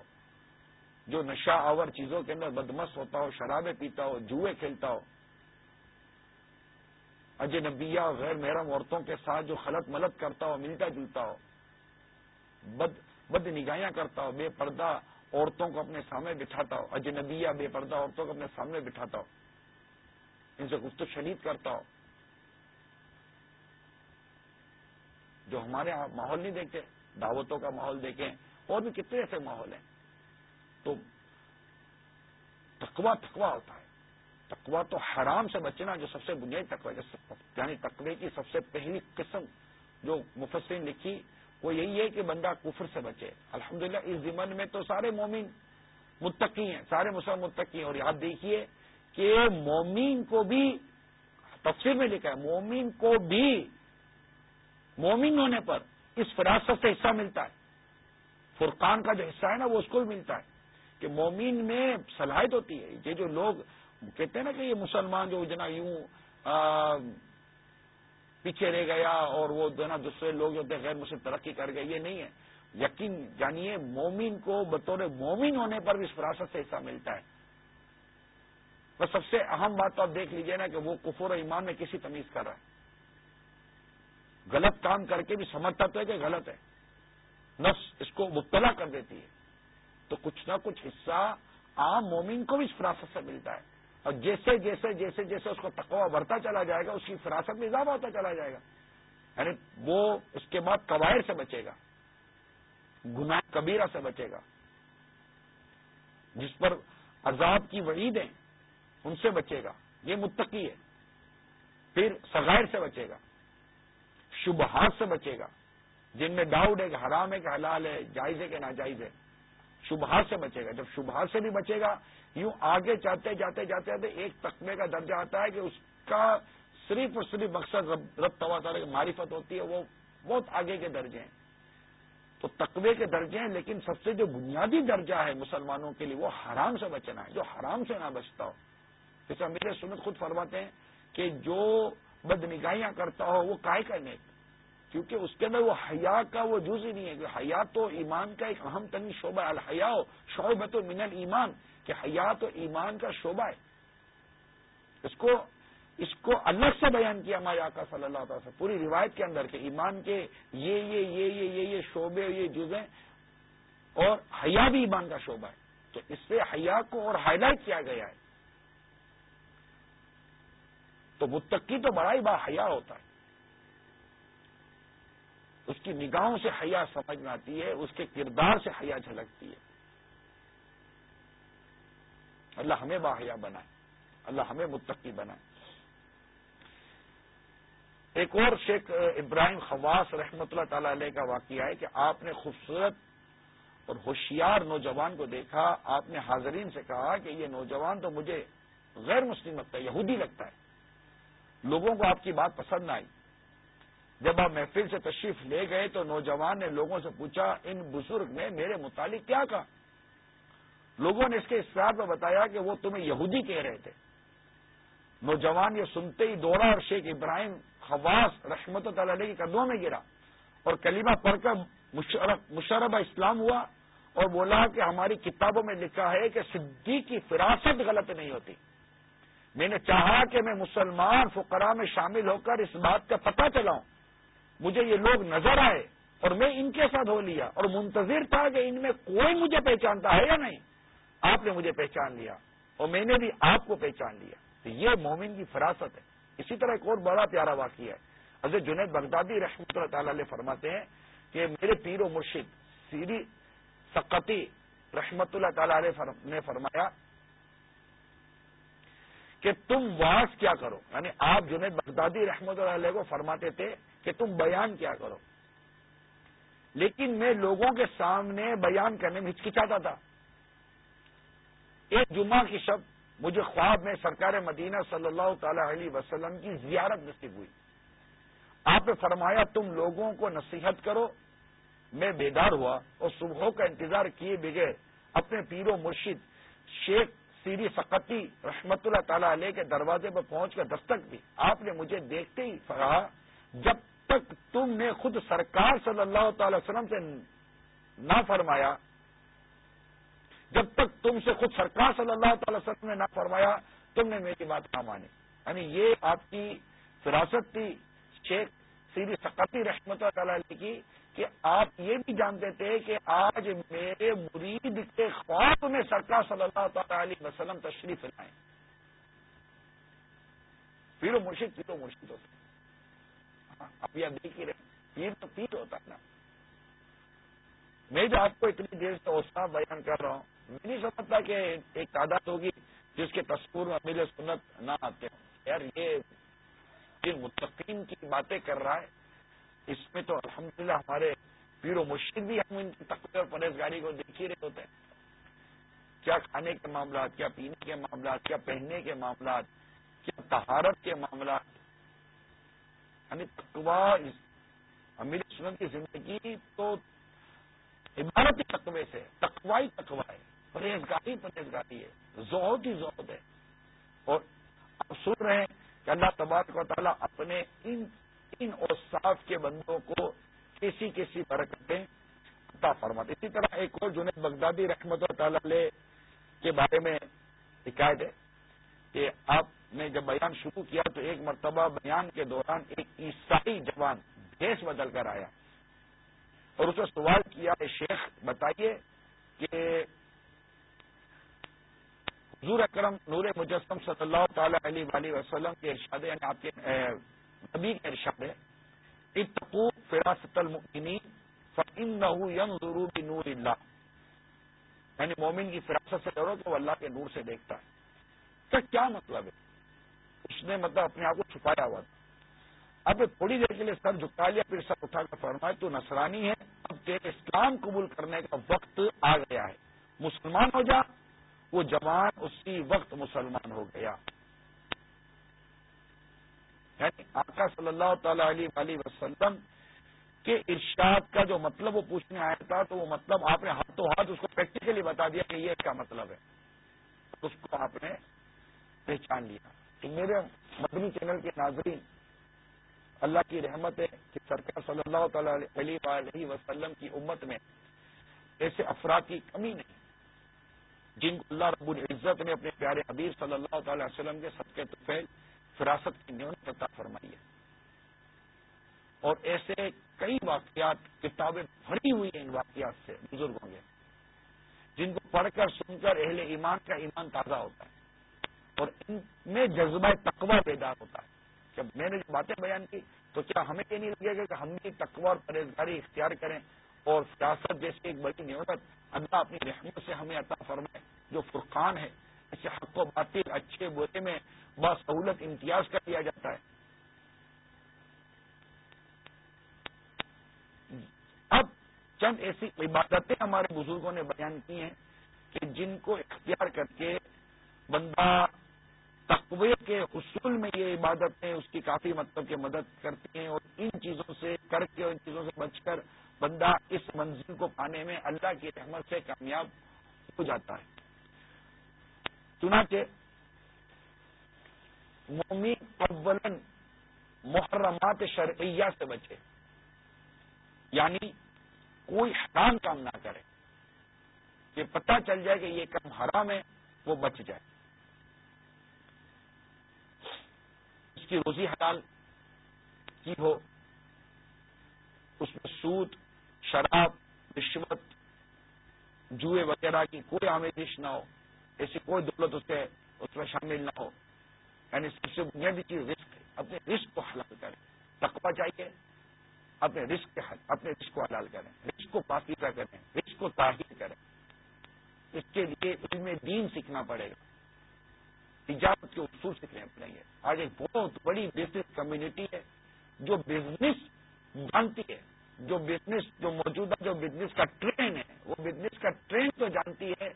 B: جو نشہ آور چیزوں کے اندر بدمست ہوتا ہو، شرابیں پیتا ہو، جوئے کھیلتا ہو۔ اجنبیہ اور غیر محرم عورتوں کے ساتھ جو خلط ملت کرتا ہو، ملتا جلتا ہو، بد بد نگاہیاں کرتا ہو، بے پردہ عورتوں کو اپنے سامنے بٹھاتا ہو، اجنبیہ بے پردہ عورتوں کو اپنے سامنے بٹھاتا ہو۔ ان سے گفت شدید کرتا ہو۔ جو ہمارے یہاں ماحول نہیں دیکھتے، دعوتوں کا ماحول دیکھیں، اور بھی کتنے ایسے ماحول ہیں۔ تو تقوا تقوا ہوتا ہے۔ تقوا تو حرام سے بچنا جو سب سے بنیادی تقوا یعنی تقوی کی سب سے پہلی قسم جو مفسرین لکھی وہ یہی ہے کہ بندہ کفر سے بچے۔ الحمدللہ، اس زمن میں تو سارے مومن متقی ہیں، سارے مسلم متقی ہیں۔ اور یاد دیکھیے کہ مومین کو بھی، تفسیر میں لکھا ہے، مومن کو بھی، مومن ہونے پر اس فراست سے حصہ ملتا ہے۔ فرقان کا جو حصہ ہے نا، وہ اس کو بھی ملتا ہے کہ مومین میں صلاحیت ہوتی ہے۔ یہ جو لوگ کہتے ہیں نا کہ یہ مسلمان جو جنا یوں پیچھے رہ گیا اور وہ جو نا دوسرے لوگ جو غیر مسلم ترقی کر گئے، یہ نہیں ہے۔ یقین جانیے، مومن کو بطور مومن ہونے پر بھی اس فراست سے حصہ ملتا ہے۔ بس سب سے اہم بات تو آپ دیکھ لیجیے نا کہ وہ کفور و ایمان میں کسی تمیز کر رہا ہے۔ غلط کام کر کے بھی سمجھتا تو ہے کہ غلط ہے۔ نفس اس کو مبتلا کر دیتی ہے۔ تو کچھ نہ کچھ حصہ عام مومن کو بھی اس فراست سے ملتا ہے۔ اور جیسے جیسے جیسے جیسے اس کو تقوا بڑھتا چلا جائے گا، اس کی فراست میں اضافہ ہوتا چلا جائے گا۔ یعنی وہ اس کے بعد قواعد سے بچے گا۔ گناہ کبیرہ سے بچے گا۔ جس پر عذاب کی وعیدیں ان سے بچے گا۔ یہ متقی ہے۔ پھر سغائر سے بچے گا۔ شبہات سے بچے گا۔ جن میں ڈاؤٹ ہے کہ حرام ہے کہ حلال ہے، جائز ہے کہ ناجائز ہے، شبہات سے بچے گا۔ جب شبہات سے بھی بچے گا یوں آگے جاتے جاتے جاتے جاتے ایک تقبے کا درجہ آتا ہے کہ اس کا صرف اور صرف مقصد رب توا تعالیٰ کی معرفت ہوتی ہے، وہ بہت آگے کے درجے ہیں۔ تو تقوی کے درجے ہیں، لیکن سب سے جو بنیادی درجہ ہے مسلمانوں کے لیے، وہ حرام سے بچنا ہے۔ جو حرام سے نہ بچتا ہو۔ جیسے امیر سنت خود فرماتے ہیں کہ جو بد نگاہیاں کرتا ہو، وہ کائے کرنے کیونکہ اس کے اندر وہ حیا کا وہ جز ہی نہیں ہے۔ کہ حیا تو ایمان کا ایک اہم ترین شعبہ الحیا شعبہ تو من ایمان کہ حیا تو ایمان کا شعبہ ہے۔ اس کو اس کو الگ سے بیان کیا ہمارے آقا صلی اللہ تعالی سے پوری روایت کے اندر کہ ایمان کے یہ یہ یہ یہ یہ یہ شعبے یہ جزیں اور حیا بھی ایمان کا شعبہ ہے۔ تو اس سے حیا کو اور ہائی لائٹ کیا گیا ہے۔ تو متقی تو بڑا ہی بڑا حیا ہوتا ہے۔ اس کی نگاہوں سے حیا سمجھ میں آتی ہے، اس کے کردار سے حیا جھلکتی ہے۔ اللہ ہمیں با حیا بنائے، اللہ ہمیں متقی بنائے۔ ایک اور شیخ ابراہیم خواص رحمۃ اللہ تعالی علیہ کا واقعہ ہے کہ آپ نے خوبصورت اور ہوشیار نوجوان کو دیکھا، آپ نے حاضرین سے کہا کہ یہ نوجوان تو مجھے غیر مسلم لگتا ہے، یہودی لگتا ہے۔ لوگوں کو آپ کی بات پسند نہ آئی۔ جب آپ محفل سے تشریف لے گئے تو نوجوان نے لوگوں سے پوچھا، ان بزرگ نے میرے متعلق کیا کہا؟ لوگوں نے اس کے اصرار میں بتایا کہ وہ تمہیں یہودی کہہ رہے تھے۔ نوجوان یہ سنتے ہی دوڑا اور شیخ ابراہیم خواص رحمت تعالی علیہ کے قدموں میں گرا اور کلیمہ پڑھ کر مشربہ اسلام ہوا اور بولا کہ ہماری کتابوں میں لکھا ہے کہ صدیق کی فراست غلط نہیں ہوتی۔ میں نے چاہا کہ میں مسلمان فقراء میں شامل ہو کر اس بات کا پتہ چلاؤں۔ مجھے یہ لوگ نظر آئے اور میں ان کے ساتھ ہو لیا اور منتظر تھا کہ ان میں کوئی مجھے پہچانتا ہے یا نہیں۔ آپ نے مجھے پہچان لیا اور میں نے بھی آپ کو پہچان لیا۔ تو یہ مومن کی فراست ہے۔ اسی طرح ایک اور بڑا پیارا واقعہ ہے۔ حضرت جنید بغدادی رحمۃ اللہ تعالی علیہ فرماتے ہیں کہ میرے پیر و مرشد سیری سقتی رحمت اللہ تعالی علیہ نے فرمایا کہ تم واس کیا کرو۔ یعنی آپ جنید بغدادی رحمت اللہ علیہ کو فرماتے تھے کہ تم بیان کیا کرو۔ لیکن میں لوگوں کے سامنے بیان کرنے میں ہچکچاتا تھا۔ ایک جمعہ کی شب مجھے خواب میں سرکار مدینہ صلی اللہ تعالی علیہ وسلم کی زیارت نصیب ہوئی۔ آپ نے فرمایا، تم لوگوں کو نصیحت کرو۔ میں بیدار ہوا اور صبحوں کا انتظار کیے بغیر اپنے پیر و مرشد شیخ سیری سقتی رحمت اللہ تعالی علیہ کے دروازے پر پہنچ کر دستک دی۔ آپ نے مجھے دیکھتے ہی کہا جب تک تم نے خود سرکار صلی اللہ تعالی وسلم سے نہ فرمایا جب تک تم سے خود سرکار صلی اللہ تعالی وسلم نے نہ فرمایا، تم نے میری بات نہ مانی۔ یعنی یہ آپ کی فراست تھی، شیخ سیری سقتی رحمت اللہ تعالی علیہ کی، کہ آپ یہ بھی جانتے تھے کہ آج میرے مرید کے خواب میں سرکار صلی اللہ تعالی علیہ وسلم تشریف لائیں۔ پھر مرشد پھر مرشد ہوتے ابھی آپ دیکھ ہی رہے پیر تو پیر ہوتا ہے نا۔ میں جو آپ کو اتنی دیر سے اوسا بیان کر رہا ہوں میں نہیں سمجھتا کہ ایک تعداد ہوگی جس کے تصور میں میرے سنت نہ آتے ہوں۔ یار، یہ جن متقین کی باتیں کر رہا ہے، اس میں تو الحمدللہ ہمارے پیر و مشکل بھی ہم ان کی تقوی اور پرہیزگاری کو دیکھ ہی رہے ہوتے ہیں۔ کیا کھانے کے معاملات، کیا پینے کے معاملات، کیا پہننے کے معاملات، کیا تہارت کے معاملات۔ یعنی تقوا امیر سنت کی زندگی تو عبارت تقوی سے تقوائی تقوا ہے۔ پرہیزگاری پرہیزگاری ہے۔ زہد ہی زہد ہے۔ اور آپ سن رہے ہیں کہ اللہ تبارک و تعالیٰ اپنے ان ان اوصاف کے بندوں کو کسی کسی برکتیں عطا فرماتے اسی طرح ایک اور جنید بغدادی رحمت اللہ تعالی علیہ کے بارے میں حکایت ہے کہ آپ نے جب بیان شروع کیا تو ایک مرتبہ بیان کے دوران ایک عیسائی جوان بھیس بدل کر آیا اور اسے سوال کیا کہ شیخ بتائیے کہ حضور اکرم نور مجسم صلی اللہ تعالی علیہ وسلم کے ارشاد یعنی آپ کے نبی کا ارشاد ہے اتقو فراست المؤمنین فإنه ينظر بنور اللہ۔ یعنی مومن کی فراست سے ڈرو کہ وہ اللہ کے نور سے دیکھتا ہے۔ تو کیا مطلب ہے؟ اس نے مطلب اپنے آپ کو چھپایا ہوا تھا۔ اب تھوڑی دیر کے لیے سر جھکا لیا، پھر سر اٹھا کر فرمایا، تو نصرانی ہے، اب تیرے اسلام قبول کرنے کا وقت آ گیا ہے۔ مسلمان ہو جا وہ جوان اسی وقت مسلمان ہو گیا۔ یعنی آقا صلی اللہ تعالی علیہ وسلم کہ ارشاد کا جو مطلب وہ پوچھنے آیا تھا، تو وہ مطلب آپ نے ہاتھوں ہاتھ اس کو پریکٹیکلی بتا دیا کہ یہ کیا مطلب ہے۔ اس کو آپ نے پہچان لیا۔ تو میرے مدنی چینل کے ناظرین، اللہ کی رحمت ہے کہ سرکار صلی اللہ تعالی علیہ وسلم کی امت میں ایسے افراد کی کمی نہیں۔ جن کو اللہ رب العزت نے اپنے پیارے حبیب صلی اللہ تعالی وسلم کے سب کے توفیل فراست کی نیون عطا فرمائی ہے۔ اور ایسے کئی واقعات کتابیں بھری ہوئی ہیں ان واقعات سے بزرگوں کے جن کو پڑھ کر سن کر اہل ایمان کا ایمان تازہ ہوتا ہے اور ان میں جذبہ تقوی پیدا ہوتا ہے۔ جب میں نے جو باتیں بیان کی تو کیا ہمیں یہ نہیں لگے گا کہ ہم بھی تقوی اور پرہیزگاری اختیار کریں اور سیاست جیسی ایک بڑی نعمت اللہ اپنی رحمت سے ہمیں عطا فرمائے، جو فرقان ہے اسے حق و باطل، اچھے برے میں بسہولت امتیاز کر دیا جاتا ہے۔ اب چند ایسی عبادتیں ہمارے بزرگوں نے بیان کی ہیں کہ جن کو اختیار کر کے بندہ تقوی کے حصول میں یہ عبادتیں اس کی کافی مطلب کہ مدد کرتی ہیں اور ان چیزوں سے، کر کے ان چیزوں سے بچ کر بندہ اس منزل کو پانے میں اللہ کی رحمت سے کامیاب ہو جاتا ہے۔ چنانچہ مومی اولن محرمات شرعیہ سے بچے۔ یعنی کوئی حرام کام نہ کرے۔ کہ پتہ چل جائے کہ یہ کام حرام ہے، وہ بچ جائے۔ اس کی روزی حلال کی ہو، اس میں سود شراب، رشوت، جوئے وغیرہ کی کوئی آمیزش نہ ہو، ایسی کوئی دولت اس اس میں شامل نہ ہو۔ یعنی سب سے بنیادی چیز رسک ہے۔ اپنے رسک کو حلال کریں۔ تقوا چاہیے، اپنے رسک کے حل، اپنے رسک کو حلال کریں۔ رسک کو پاکیزہ کریں رسک کو تاہیر کریں۔ اس کے لیے علم دین سیکھنا پڑے گا۔ تجارت کے اصول سیکھنے پڑیں گے۔ آج ایک بہت بڑی بزنس کمیونٹی ہے جو بزنس جانتی ہے۔ جو بزنس جو موجودہ جو بزنس کا ٹرین ہے، وہ بزنس کا ٹرین تو جانتی ہے،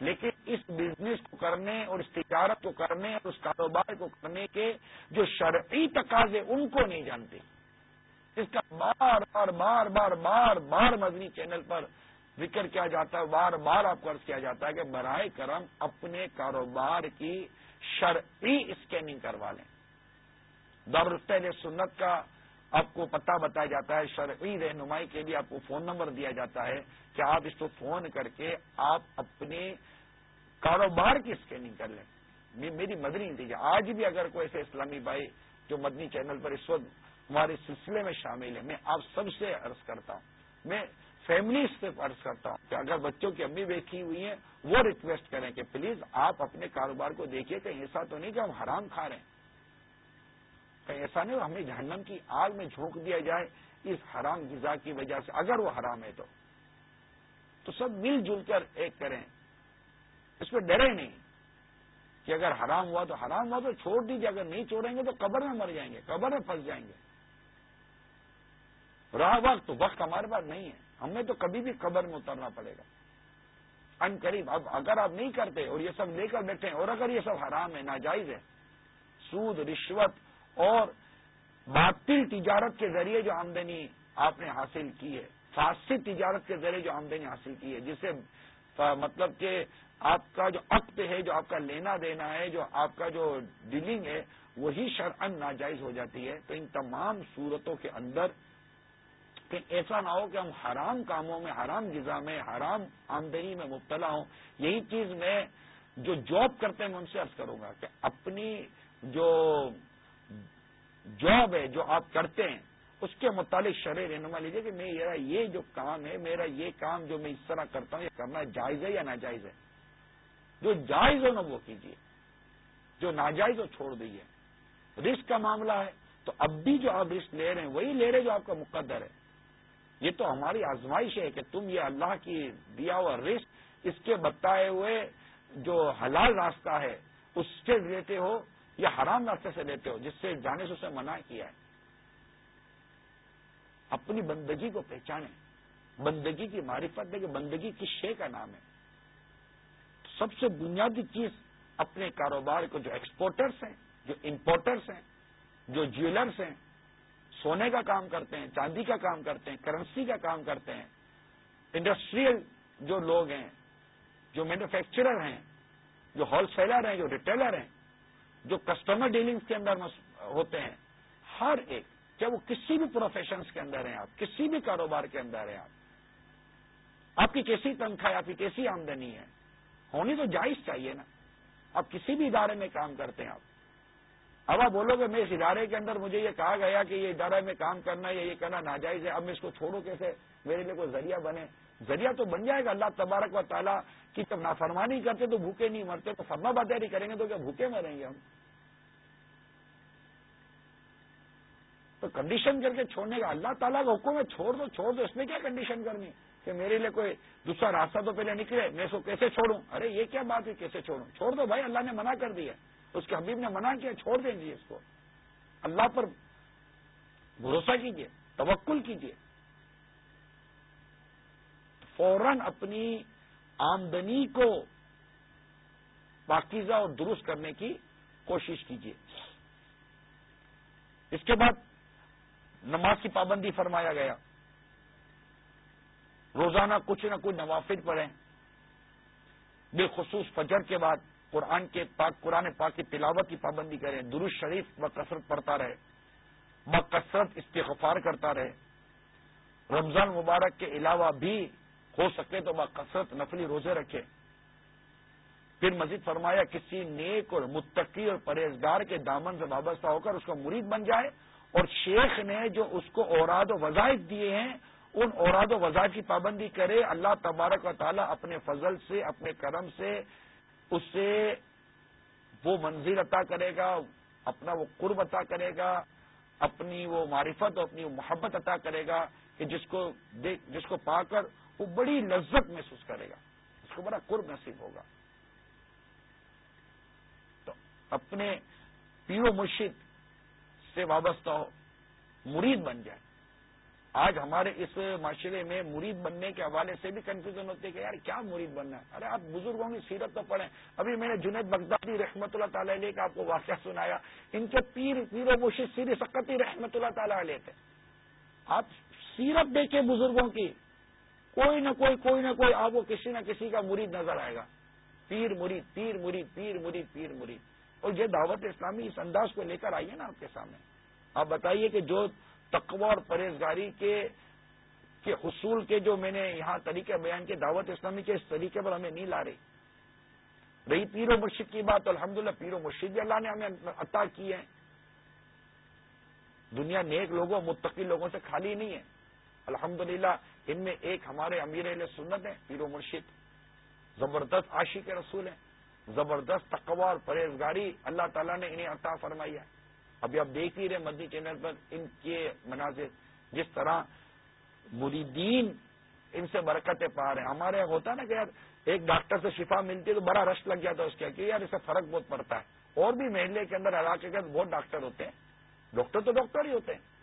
B: لیکن اس بزنس کو کرنے اور اس تجارت کو کرنے اور اس کاروبار کو کرنے کے جو شرعی تقاضے ان کو نہیں جانتے۔ اس کا بار بار بار بار بار بار مدنی چینل پر ذکر کیا جاتا ہے، بار بار آپ کو عرض کیا جاتا ہے کہ برائے کرم اپنے کاروبار کی شرعی اسکیننگ کروا لیں۔ دارالفین سنت کا آپ کو پتہ بتایا جاتا ہے، شرعی رہنمائی کے لیے آپ کو فون نمبر دیا جاتا ہے کہ آپ اس کو فون کر کے آپ اپنے کاروبار کی اسکیننگ کر لیں۔ میری مدنی دیجیے آج بھی اگر کوئی ایسے اسلامی بھائی جو مدنی چینل پر اس وقت ہمارے سلسلے میں شامل ہے میں آپ سب سے عرض کرتا ہوں، میں فیملی سے عرض کرتا ہوں کہ اگر بچوں کی امی بیٹھی ہوئی ہیں، وہ ریکویسٹ کریں کہ پلیز آپ اپنے کاروبار کو دیکھیے کہیں ایسا تو نہیں کہ ہم حرام کھا رہے ہیں۔ ایسا نہیں ہمیں جہنم کی آگ میں جھونک دیا جائے، اس حرام غذا کی وجہ سے، اگر وہ حرام ہے تو۔ تو سب مل جل کر ایک کریں۔ اس پہ ڈرے نہیں کہ اگر حرام ہوا تو حرام ہوا تو چھوڑ دیجیے اگر نہیں چھوڑیں گے تو قبر میں مر جائیں گے، قبر میں پھنس جائیں گے۔ رہا وقت تو وقت ہمارے پاس نہیں ہے۔ ہمیں تو کبھی بھی قبر میں اترنا پڑے گا۔ ان قریب، اب اگر آپ نہیں کرتے اور یہ سب لے کر بیٹھے اور اگر یہ سب حرام ہے، ناجائز ہے، سود، رشوت اور باطل تجارت کے ذریعے جو آمدنی آپ نے حاصل کی ہے فاسد تجارت کے ذریعے جو آمدنی حاصل کی ہے، جسے مطلب کہ آپ کا جو عقد ہے، جو آپ کا لینا دینا ہے، جو آپ کا جو ڈیلنگ ہے، وہی شرعن ناجائز ہو جاتی ہے۔ تو ان تمام صورتوں کے اندر کہ ایسا نہ ہو کہ ہم حرام کاموں میں، حرام غذا میں، حرام آمدنی میں مبتلا ہوں۔ یہی چیز میں جو جاب کرتے ہیں، میں ان سے عرض کروں گا کہ اپنی جو جاب ہے جو آپ کرتے ہیں، اس کے متعلق شرح رہنما لیجیے کہ میرا یہ جو کام ہے، میرا یہ کام جو میں اس طرح کرتا ہوں، یہ کرنا جائز ہے یا ناجائز ہے؟ جو جائز ہو نا وہ کیجیے جو ناجائز ہو چھوڑ دیجیے رسک کا معاملہ ہے۔ تو اب بھی جو آپ رسک لے رہے ہیں، وہی لے رہے جو آپ کا مقدر ہے۔ یہ تو ہماری آزمائش ہے کہ تم یہ اللہ کی دیا ہوا رسک اس کے بتائے ہوئے جو حلال راستہ ہے، اس سے لیتے ہو۔ یا حرام راستے سے لیتے ہو، جس سے جانے سے اسے منع کیا ہے۔ اپنی بندگی کو پہچانے بندگی کی معرفت ہے کہ بندگی کس شے کا نام ہے۔ سب سے بنیادی چیز اپنے کاروبار کو جو ایکسپورٹرس ہیں، جو امپورٹرس ہیں، جو جیولرس ہیں، سونے کا کام کرتے ہیں، چاندی کا کام کرتے ہیں کرنسی کا کام کرتے ہیں۔ انڈسٹریل جو لوگ ہیں، جو مینوفیکچرر ہیں، جو ہول سیلر ہیں، جو ریٹیلر ہیں جو کسٹمر ڈیلنگس کے اندر ہوتے ہیں، ہر ایک، چاہے وہ کسی بھی پروفیشنس کے اندر ہیں آپ، کسی بھی کاروبار کے اندر ہیں آپ آپ کی کیسی تنخواہ آپ کی کیسی آمدنی ہے، ہونی تو جائز چاہیے نا۔ آپ کسی بھی ادارے میں کام کرتے ہیں آپ۔ اب آپ بولو گے میں اس ادارے کے اندر مجھے یہ کہا گیا کہ یہ ادارے میں کام کرنا یا یہ کرنا ناجائز ہے، اب میں اس کو چھوڑوں کیسے؟ میرے لیے کوئی ذریعہ بنے۔ ذریعہ تو بن جائے گا اللہ تبارک و تعالیٰ کی جب نافرمانی کرتے تو بھوکے نہیں مرتے تو فرما باداری کریں گے تو کیا بھوکے مریں گے ہم؟ تو کنڈیشن کر کے چھوڑنے کا اللہ تعالیٰ کا حکم ہے، چھوڑ دو چھوڑ دو، اس میں کیا کنڈیشن کرنی؟ کہ میرے لیے کوئی دوسرا راستہ تو پہلے نکلے، میں اس کو کیسے چھوڑوں؟ ارے، یہ کیا بات ہے، کیسے چھوڑوں؟ چھوڑ دو بھائی، اللہ نے منع کر دیا اس کے حبیب نے منع کیا، چھوڑ دیں گے اس کو۔ اللہ پر بھروسہ کیجیے توکل کیجیے فوراً اپنی آمدنی کو پاکیزہ اور درست کرنے کی کوشش کیجیے۔ اس کے بعد نماز کی پابندی فرمایا گیا۔ روزانہ کچھ نہ کچھ نوافذ پڑھیں۔ بالخصوص فجر کے بعد قرآن کے پاک، قرآن پاک کی تلاوت کی پابندی کریں، درست شریف ب کثرت پڑھتا رہے ب کثرت استغفار کرتا رہے۔ رمضان مبارک کے علاوہ بھی ہو سکے تو ب کثرت نفلی روزے رکھے۔ پھر مزید فرمایا، کسی نیک اور متقی اور پرہیزگار کے دامن سے وابستہ ہو کر اس کا مرید بن جائے اور شیخ نے جو اس کو اوراد و وظائف دیے ہیں، ان اوراد و وظائف کی پابندی کرے، اللہ تبارک و تعالیٰ اپنے فضل سے، اپنے کرم سے، اس سے وہ منزل عطا کرے گا، اپنا وہ قرب عطا کرے گا، اپنی وہ معرفت اور اپنی وہ محبت عطا کرے گا کہ جس کو دیکھ، جس کو پا کر وہ بڑی لذت محسوس کرے گا۔ اس کو بڑا قرب نصیب ہوگا۔ تو اپنے پیو مرشد سے وابستہ ہو، مرید بن جائے۔ آج ہمارے اس معاشرے میں مرید بننے کے حوالے سے بھی کنفیوژن ہوتی ہے کہ یار کیا مرید بننا ہے؟ ارے آپ بزرگوں کی سیرت تو پڑھیں۔ ابھی میں نے جنید بغدادی رحمۃ اللہ تعالی علیہ کا آپ کو واقعہ سنایا۔ ان کے پیر پیر و مرشد سیر سکتی رحمۃ اللہ تعالی علیہ تھے۔ آپ سیرت دیکھیں بزرگوں کی۔ کوئی نہ کوئی کوئی نہ کوئی آپ کو کسی نہ کسی کا مرید نظر آئے گا۔ پیر مرید پیر مرید پیر مرید پیر مرید۔ اور یہ دعوت اسلامی اس انداز کو لے کر آئیے نا آپ کے سامنے۔ آپ بتائیے کہ جو تقوی اور پرہیزگاری کے کے حصول کے جو میں نے یہاں طریقے بیان کے دعوت اسلامی کے اس طریقے پر ہمیں نہیں لا رہی رہی پیر و مرشد کی بات، الحمدللہ پیر و مرشد بھی اللہ نے ہمیں عطا کی ہے۔ دنیا نیک لوگوں، متقی لوگوں سے خالی نہیں ہے۔ الحمدللہ، ان میں ایک ہمارے امیر علیہ سنت ہیں، پیر و مرشد۔ زبردست عاشق کے رسول ہیں، زبردست تقوا اور پرہیزگاری اللہ تعالیٰ نے انہیں عطا فرمائی ہے۔ ابھی آپ دیکھ ہی رہے مدنی چینل پر ان کے مناظر، جس طرح مریدین ان سے برکتیں پا رہے ہیں۔ ہمارے ہوتا نا کہ یار، ایک ڈاکٹر سے شفا ملتی ہے تو بڑا رش لگ جاتا ہے اس کے، کہ یار، اس سے فرق بہت پڑتا ہے۔ اور بھی محلے کے اندر علاقے کے بہت ڈاکٹر ہوتے ہیں۔ ڈاکٹر تو ڈاکٹر ہی ہوتے ہیں۔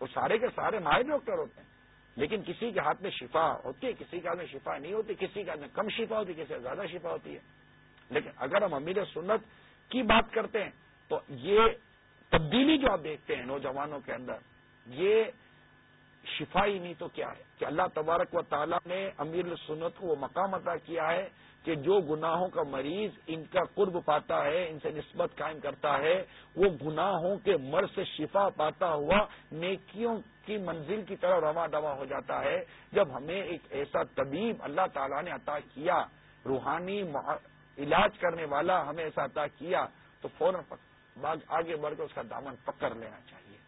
B: وہ سارے کے سارے ماہر ڈاکٹر ہوتے ہیں۔ لیکن کسی کے ہاتھ میں شفا ہوتی ہے، کسی کے ہاتھ میں شفا نہیں ہوتی، کسی کے ہاتھ میں کم شفا ہوتی ہے کسی زیادہ شفا ہوتی ہے۔ لیکن اگر ہم امیر سنت کی بات کرتے ہیں، تو یہ تبدیلی جو آپ دیکھتے ہیں نوجوانوں کے اندر، یہ شفائی نہیں تو کیا ہے؟ کہ اللہ تبارک و تعالیٰ نے امیر سنت کو وہ مقام عطا کیا ہے کہ جو گناہوں کا مریض ان کا قرب پاتا ہے، ان سے نسبت قائم کرتا ہے، وہ گناہوں کے مر سے شفا پاتا ہوا نیکیوں کی منزل کی طرح روا دوا ہو جاتا ہے۔ جب ہمیں ایک ایسا طبیب اللہ تعالیٰ نے عطا کیا، روحانی علاج کرنے والا ہمیں ایسا عطا کیا، تو فوراً آگے بڑھ کر اس کا دامن پکڑ لینا چاہیے۔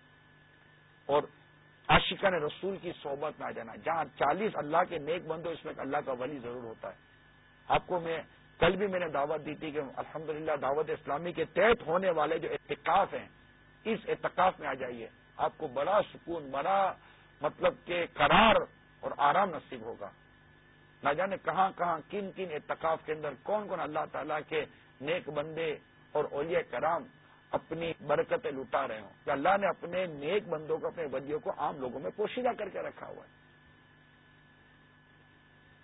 B: اور عاشقہ نے رسول کی صحبت میں آ جانا۔ جہاں چالیس اللہ کے نیک بندو اس میں اللہ کا ولی ضرور ہوتا ہے۔ آپ کو میں کل بھی میں نے دعوت دی تھی کہ الحمدللہ دعوت اسلامی کے تحت ہونے والے جو اعتکاف ہیں، اس اعتکاف میں آ جائیے۔ آپ کو بڑا سکون، بڑا مطلب کہ قرار اور آرام نصیب ہوگا۔ نہ جانے کہاں کہاں، کن کن اعتکاف کے اندر کون کون اللہ تعالیٰ کے نیک بندے اور اولیاء کرام اپنی برکتیں لٹا رہے ہوں۔ کہ اللہ نے اپنے نیک بندوں کو، اپنے ولیوں کو عام لوگوں میں پوشیدہ کر کے رکھا ہوا ہے۔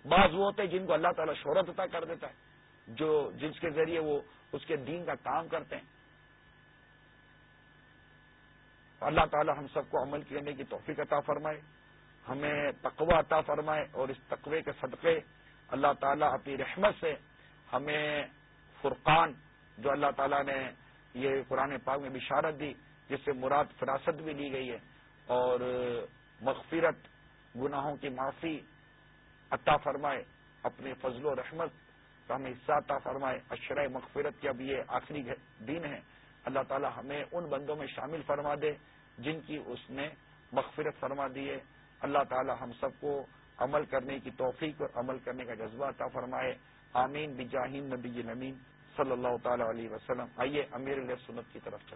B: بعض وہ ہوتے ہیں جن کو اللہ تعالیٰ شہرت عطا کر دیتا ہے، جو جس کے ذریعے وہ اس کے دین کا کام کرتے ہیں۔ اللہ تعالی ہم سب کو عمل کرنے کی توفیق عطا فرمائے، ہمیں تقوی عطا فرمائے اور اس تقوی کے صدقے اللہ تعالیٰ اپنی رحمت سے ہمیں فرقان، جو اللہ تعالیٰ نے یہ قرآن پاک میں بشارت دی، جس سے مراد فراست بھی لی گئی ہے اور مغفرت، گناہوں کی معافی عطا فرمائے اپنے فضل و رحمت کا ہمیں حصہ عطا فرمائے۔ اشرۂ مغفرت کی اب یہ آخری دن ہے۔ اللہ تعالی ہمیں ان بندوں میں شامل فرما دے جن کی اس نے مغفرت فرما دی ہے۔ اللہ تعالی ہم سب کو عمل کرنے کی توفیق اور عمل کرنے کا جذبہ عطا فرمائے۔ آمین۔ بجاہین نبی نمین صلی اللہ تعالی علیہ وسلم۔ آئیے امیر سنت کی طرف چلتے